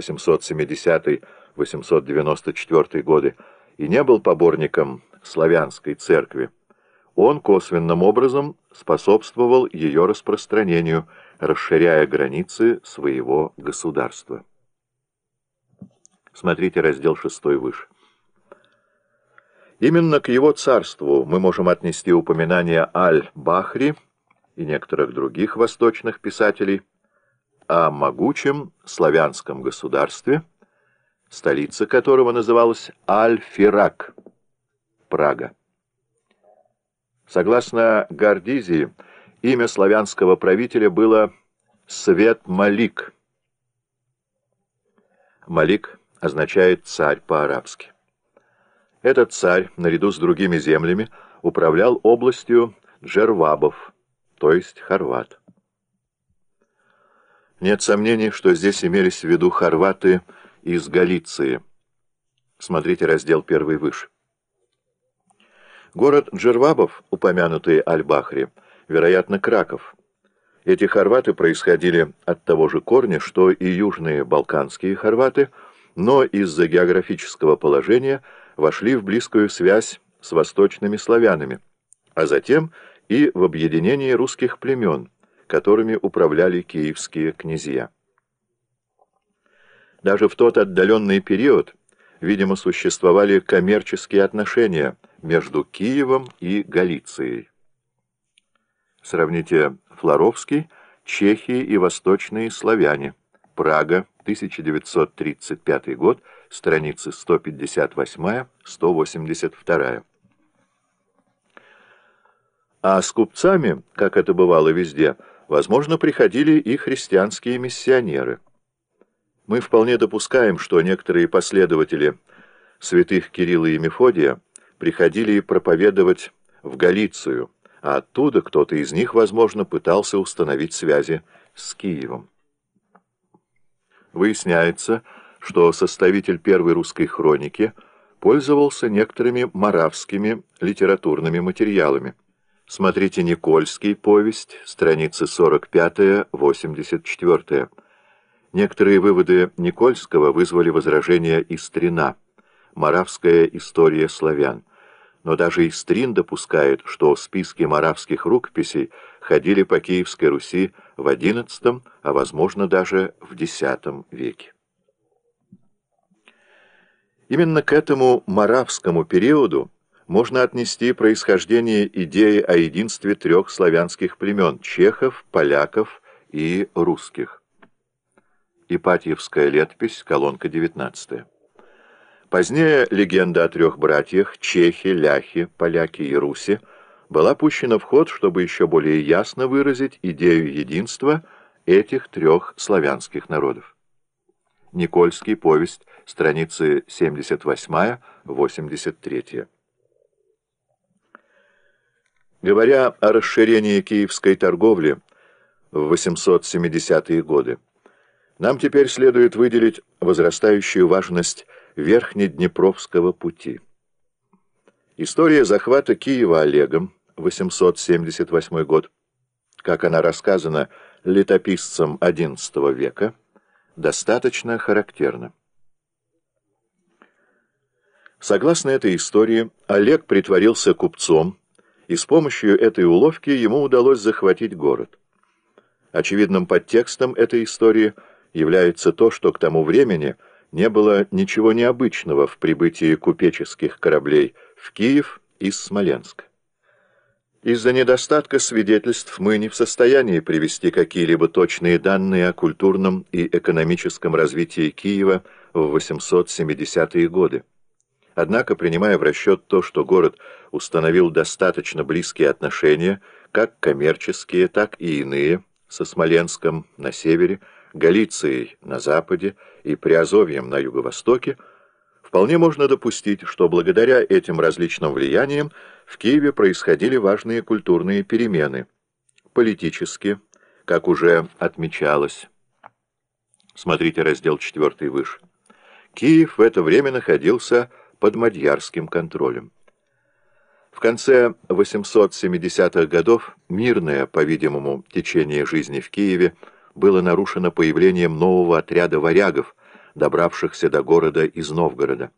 870-894 годы и не был поборником славянской церкви, он косвенным образом способствовал ее распространению, расширяя границы своего государства. Смотрите раздел 6 выше. Именно к его царству мы можем отнести упоминание Аль-Бахри и некоторых других восточных писателей о могучем славянском государстве, столица которого называлась Аль-Фирак, Прага. Согласно Гордизии, имя славянского правителя было Свет Малик. Малик означает «царь» по-арабски. Этот царь, наряду с другими землями, управлял областью Джервабов, то есть хорват. Нет сомнений, что здесь имелись в виду хорваты из Галиции. Смотрите раздел первый выше. Город Джервабов, упомянутый Аль-Бахри, вероятно, Краков. Эти хорваты происходили от того же корня, что и южные балканские хорваты, но из-за географического положения – вошли в близкую связь с восточными славянами, а затем и в объединение русских племен, которыми управляли киевские князья. Даже в тот отдаленный период, видимо, существовали коммерческие отношения между Киевом и Галицией. Сравните Флоровский, Чехии и восточные славяне, Прага, 1935 год, страницы 158-182. А с купцами, как это бывало везде, возможно, приходили и христианские миссионеры. Мы вполне допускаем, что некоторые последователи святых Кирилла и Мефодия приходили проповедовать в Галицию, а оттуда кто-то из них, возможно, пытался установить связи с Киевом. Выясняется, что составитель первой русской хроники пользовался некоторыми маравскими литературными материалами. Смотрите «Никольский. Повесть», страницы 45-84. Некоторые выводы Никольского вызвали возражения Истрина, «Моравская история славян». Но даже Истрин допускает, что списки моравских рукописей ходили по Киевской Руси в XI, а возможно даже в X веке. Именно к этому маравскому периоду можно отнести происхождение идеи о единстве трех славянских племен – чехов, поляков и русских. Ипатьевская летопись, колонка 19. Позднее легенда о трех братьях – чехи, ляхи, поляки и руси – была пущена в ход, чтобы еще более ясно выразить идею единства этих трех славянских народов. Никольский, повесть, страницы 78-83. Говоря о расширении киевской торговли в 870-е годы, нам теперь следует выделить возрастающую важность Верхнеднепровского пути. История захвата Киева Олегом, 878 год, как она рассказана летописцем XI века, достаточно характерна. Согласно этой истории, Олег притворился купцом, и с помощью этой уловки ему удалось захватить город. Очевидным подтекстом этой истории является то, что к тому времени не было ничего необычного в прибытии купеческих кораблей в Киев из Смоленска. Из-за недостатка свидетельств мы не в состоянии привести какие-либо точные данные о культурном и экономическом развитии Киева в 870-е годы. Однако, принимая в расчет то, что город установил достаточно близкие отношения, как коммерческие, так и иные, со Смоленском на севере, Галицией на западе и Приазовьем на юго-востоке, вполне можно допустить, что благодаря этим различным влияниям в Киеве происходили важные культурные перемены. Политически, как уже отмечалось. Смотрите раздел 4 выше. Киев в это время находился под мадьярским контролем. В конце 870-х годов мирное, по-видимому, течение жизни в Киеве было нарушено появлением нового отряда варягов, добравшихся до города из Новгорода.